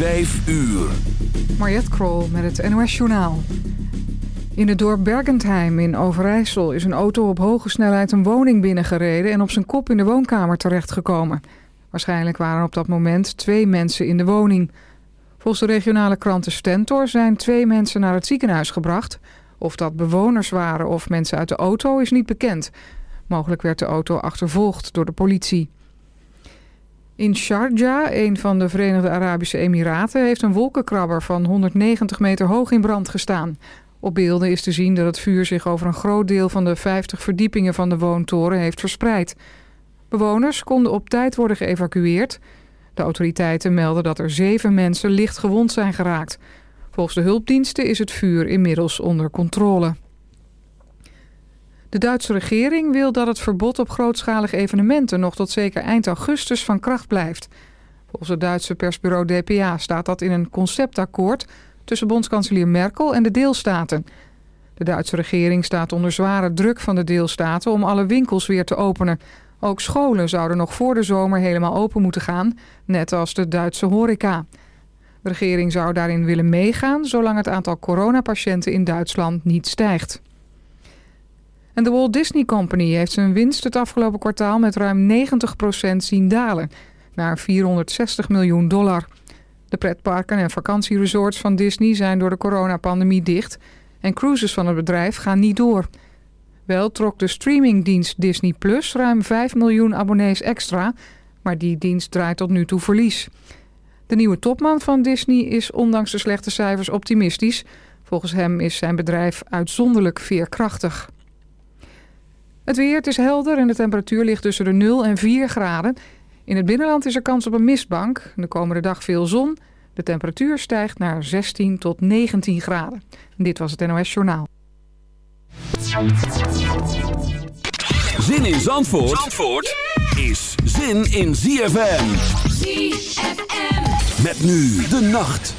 Vijf uur. Mariette Krol met het NOS Journaal. In het dorp Bergentheim in Overijssel is een auto op hoge snelheid een woning binnengereden... en op zijn kop in de woonkamer terechtgekomen. Waarschijnlijk waren op dat moment twee mensen in de woning. Volgens de regionale kranten Stentor zijn twee mensen naar het ziekenhuis gebracht. Of dat bewoners waren of mensen uit de auto is niet bekend. Mogelijk werd de auto achtervolgd door de politie. In Sharjah, een van de Verenigde Arabische Emiraten... heeft een wolkenkrabber van 190 meter hoog in brand gestaan. Op beelden is te zien dat het vuur zich over een groot deel... van de 50 verdiepingen van de woontoren heeft verspreid. Bewoners konden op tijd worden geëvacueerd. De autoriteiten melden dat er zeven mensen licht gewond zijn geraakt. Volgens de hulpdiensten is het vuur inmiddels onder controle. De Duitse regering wil dat het verbod op grootschalige evenementen nog tot zeker eind augustus van kracht blijft. Volgens het Duitse persbureau DPA staat dat in een conceptakkoord tussen bondskanselier Merkel en de deelstaten. De Duitse regering staat onder zware druk van de deelstaten om alle winkels weer te openen. Ook scholen zouden nog voor de zomer helemaal open moeten gaan, net als de Duitse horeca. De regering zou daarin willen meegaan zolang het aantal coronapatiënten in Duitsland niet stijgt. De Walt Disney Company heeft zijn winst het afgelopen kwartaal met ruim 90% zien dalen, naar 460 miljoen dollar. De pretparken en vakantieresorts van Disney zijn door de coronapandemie dicht en cruises van het bedrijf gaan niet door. Wel trok de streamingdienst Disney Plus ruim 5 miljoen abonnees extra, maar die dienst draait tot nu toe verlies. De nieuwe topman van Disney is ondanks de slechte cijfers optimistisch. Volgens hem is zijn bedrijf uitzonderlijk veerkrachtig. Het weer, het is helder en de temperatuur ligt tussen de 0 en 4 graden. In het binnenland is er kans op een mistbank. De komende dag veel zon. De temperatuur stijgt naar 16 tot 19 graden. Dit was het NOS Journaal. Zin in Zandvoort, Zandvoort is zin in ZFM. ZFM. Met nu de nacht.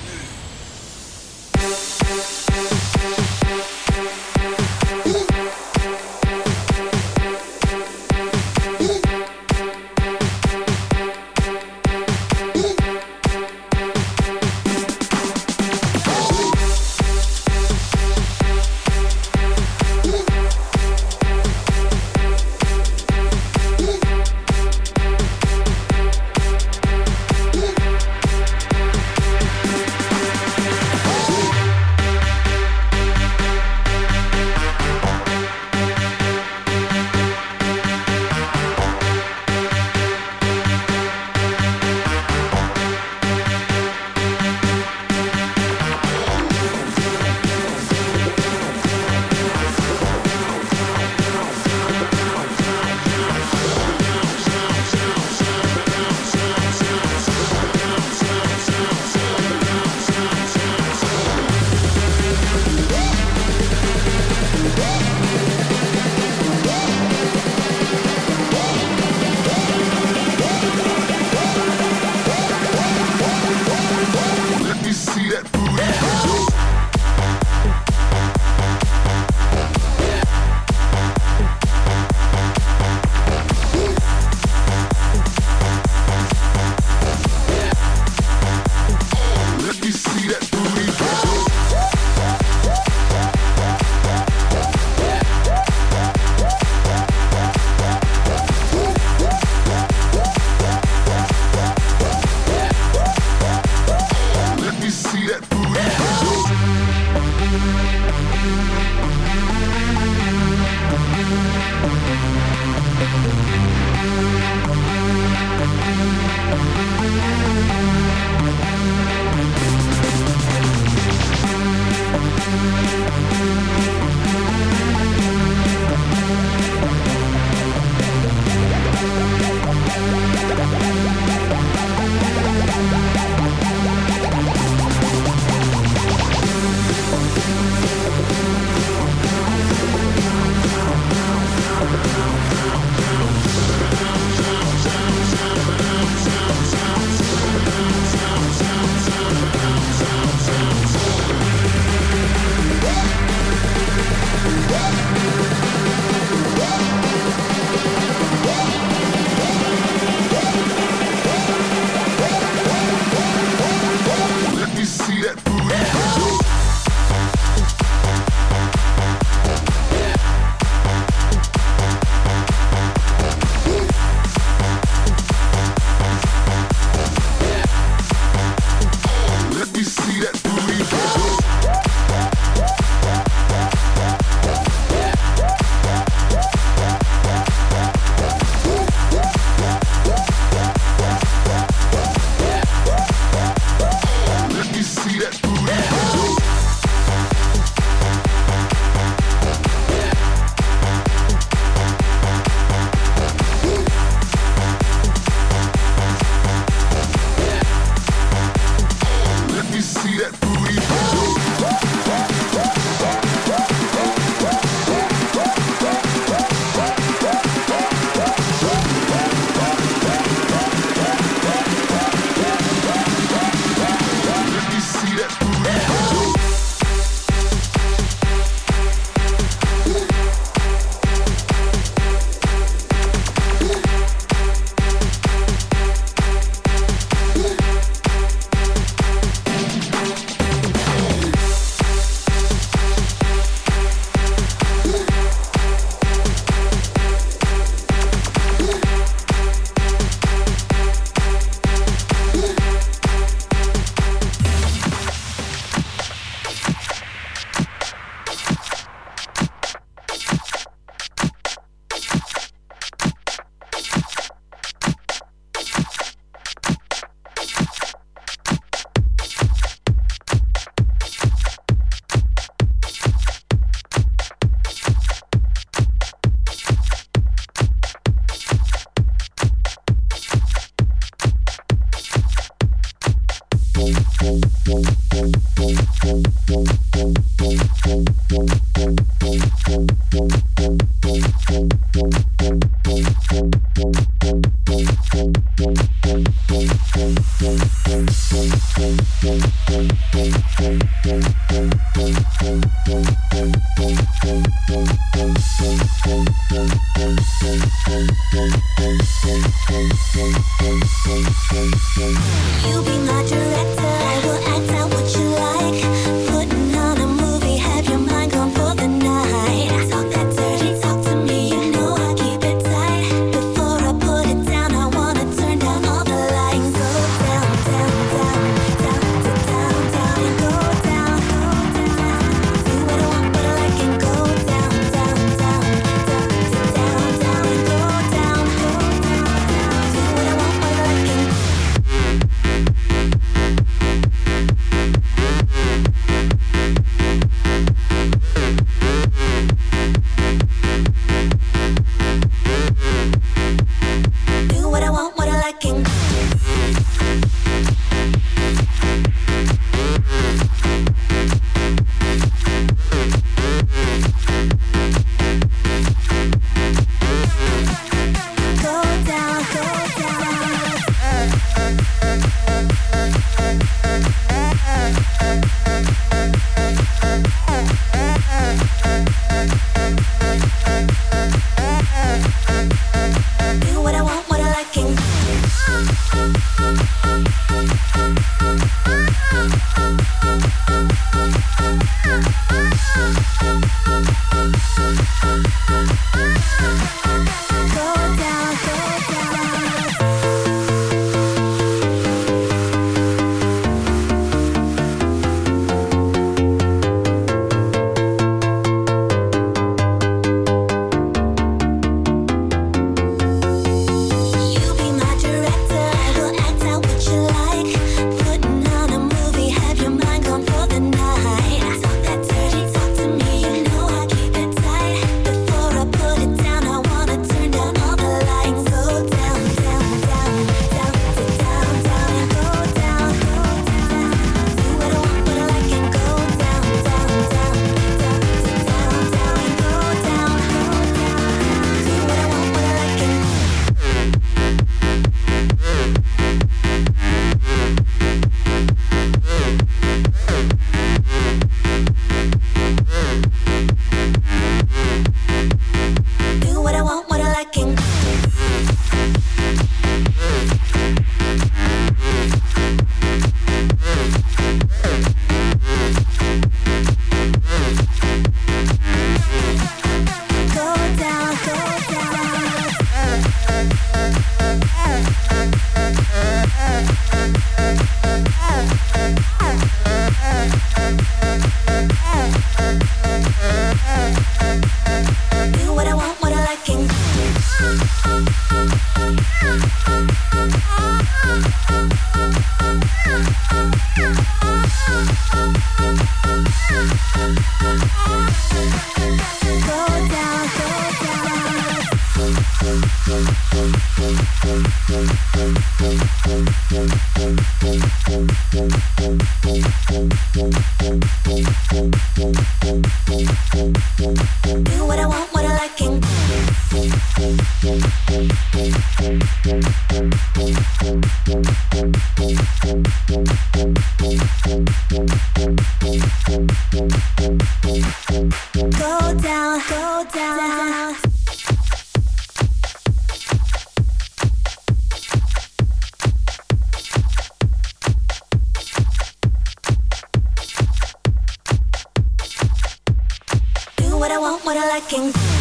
what I want, what I like, and.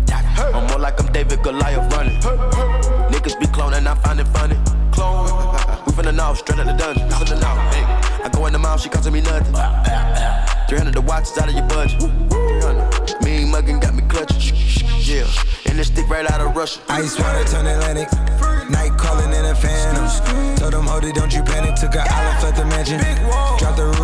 I'm more like I'm David Goliath running. Niggas be cloning, I find it funny. Clone. We finna know, straight out the dungeon. Finna know. Hey. I go in the mouth, she costing me nothing. 300 the watch is out of your budget. 300. Mean muggin' got me clutching. Yeah. And this stick right out of Russia. Ice water turn Atlantic. Night calling in a phantom. Told them, hold it, don't you panic. Took an island, left the mansion.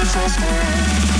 Jesus' name.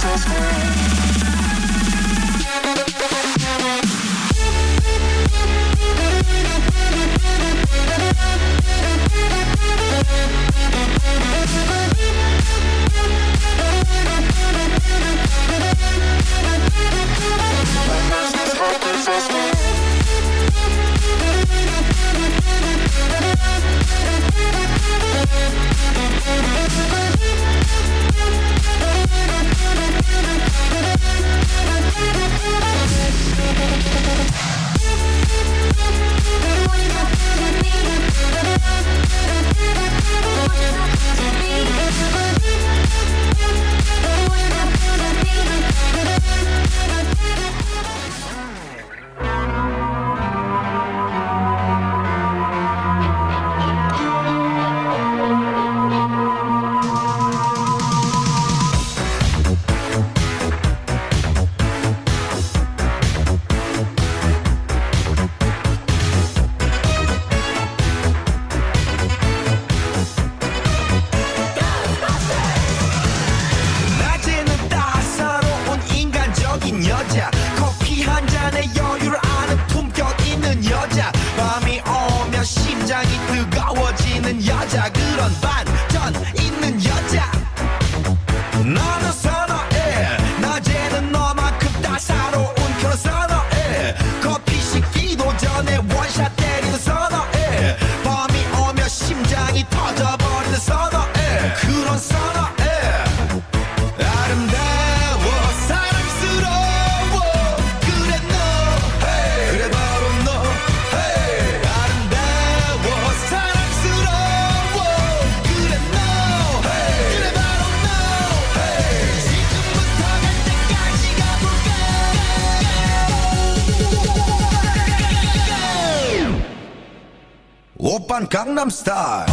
so name. star.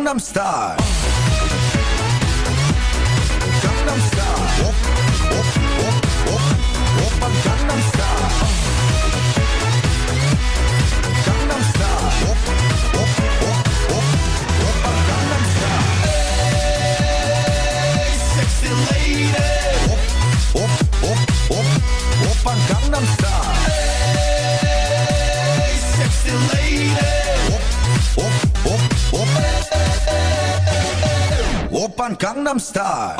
Gangnam star. Gangnam star. Op, op, op, op, op Gangnam star. Gangnam star. Op, op, op, op, op op, Gangnam star. Hey, sexy lady. Op, op, op, op, op op, Gangnam star. Hey, sexy lady. Gangnam Style.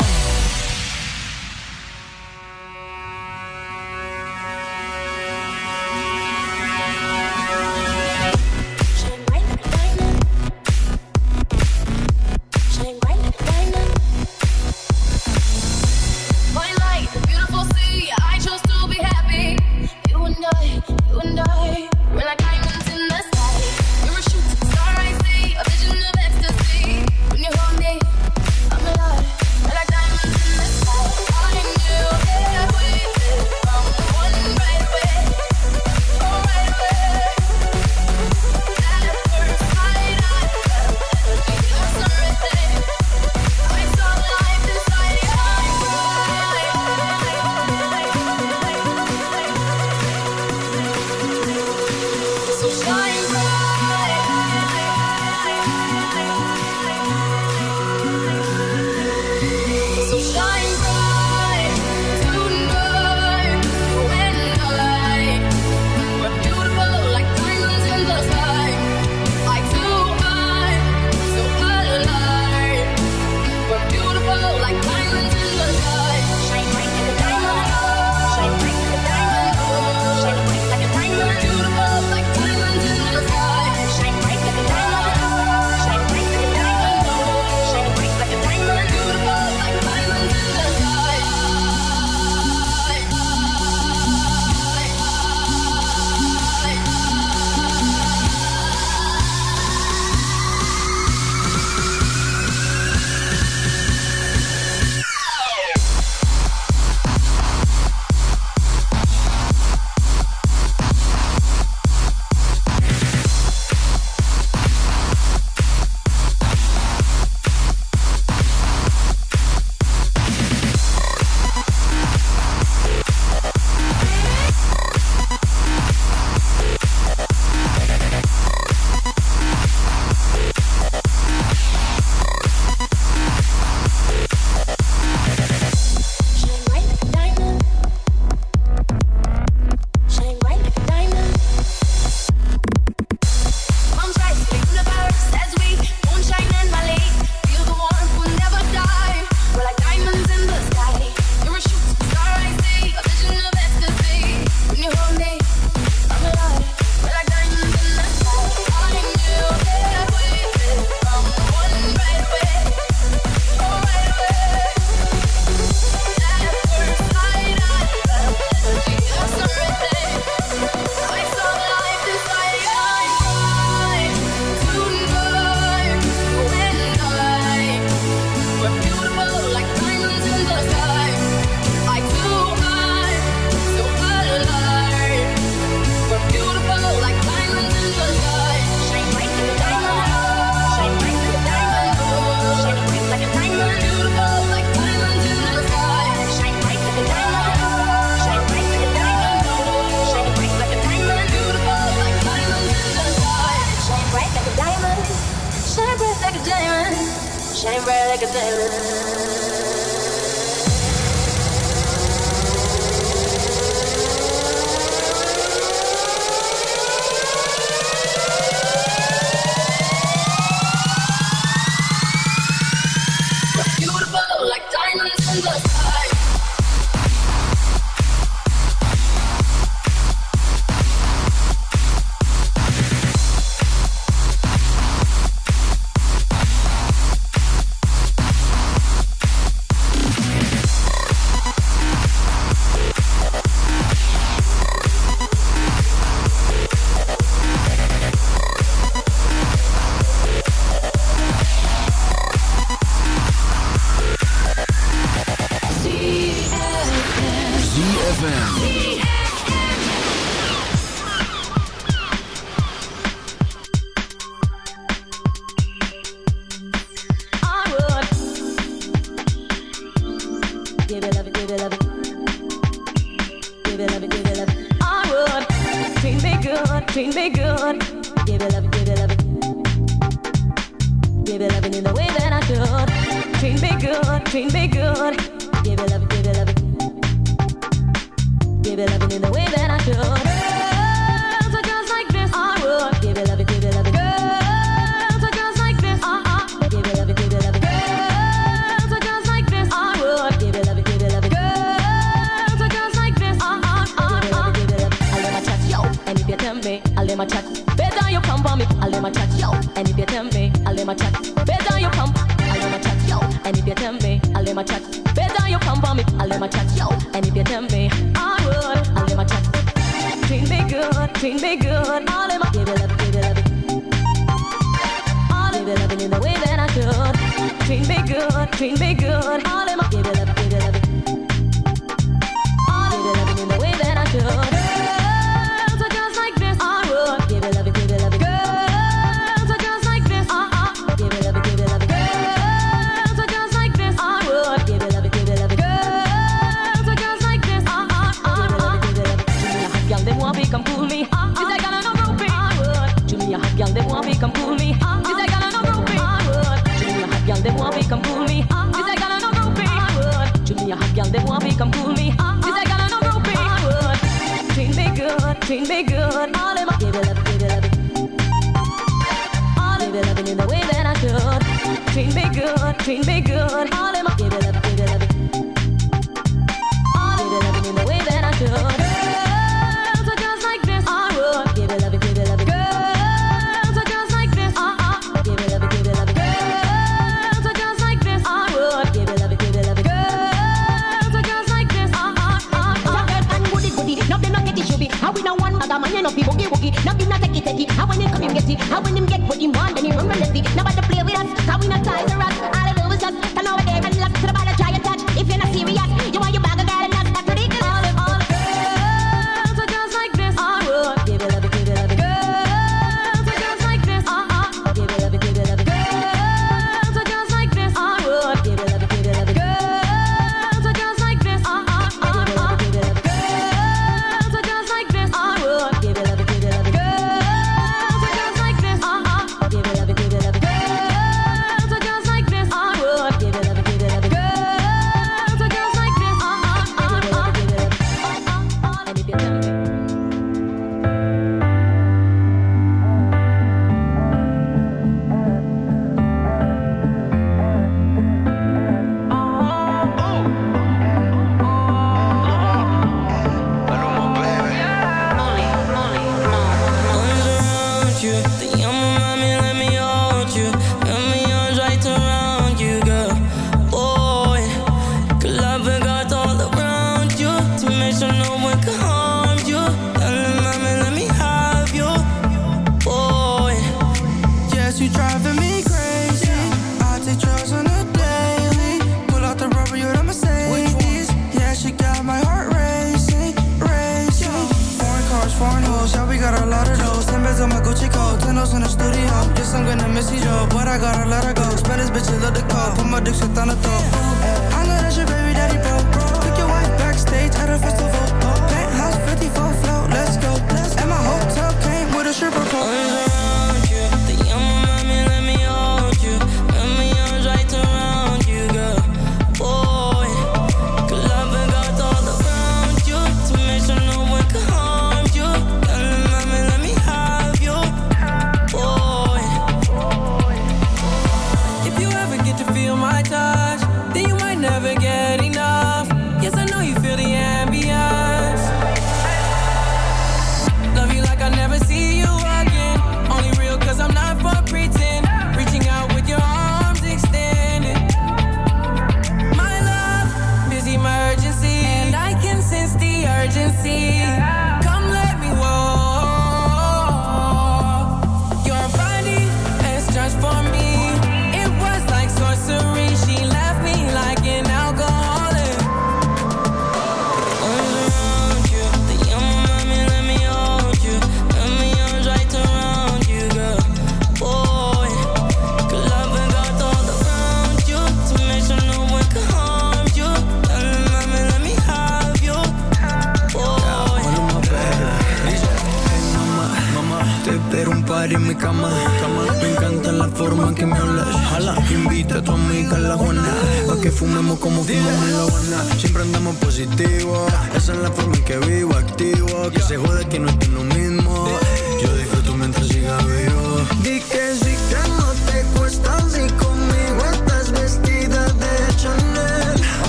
Love it in the way that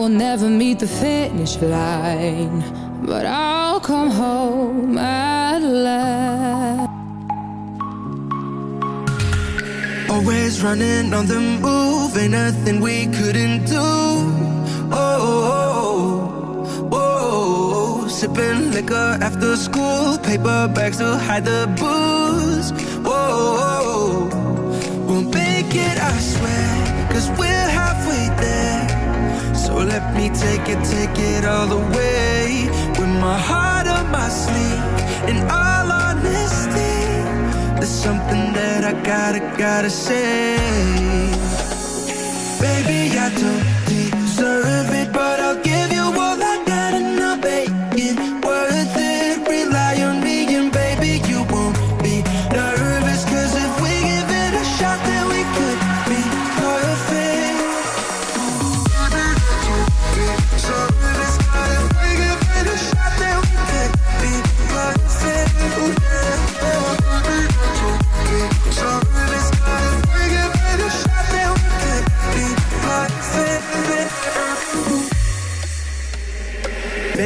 will never meet the finish line But I'll come home at last Always running on the move Ain't nothing we couldn't do Oh, oh, oh, oh. Sipping liquor after school Paper bags to hide the booze Whoa, We'll make it, I swear Cause we're halfway So let me take it, take it all the way. With my heart on my sleeve In all honesty There's something that I gotta, gotta say. Baby, I don't deserve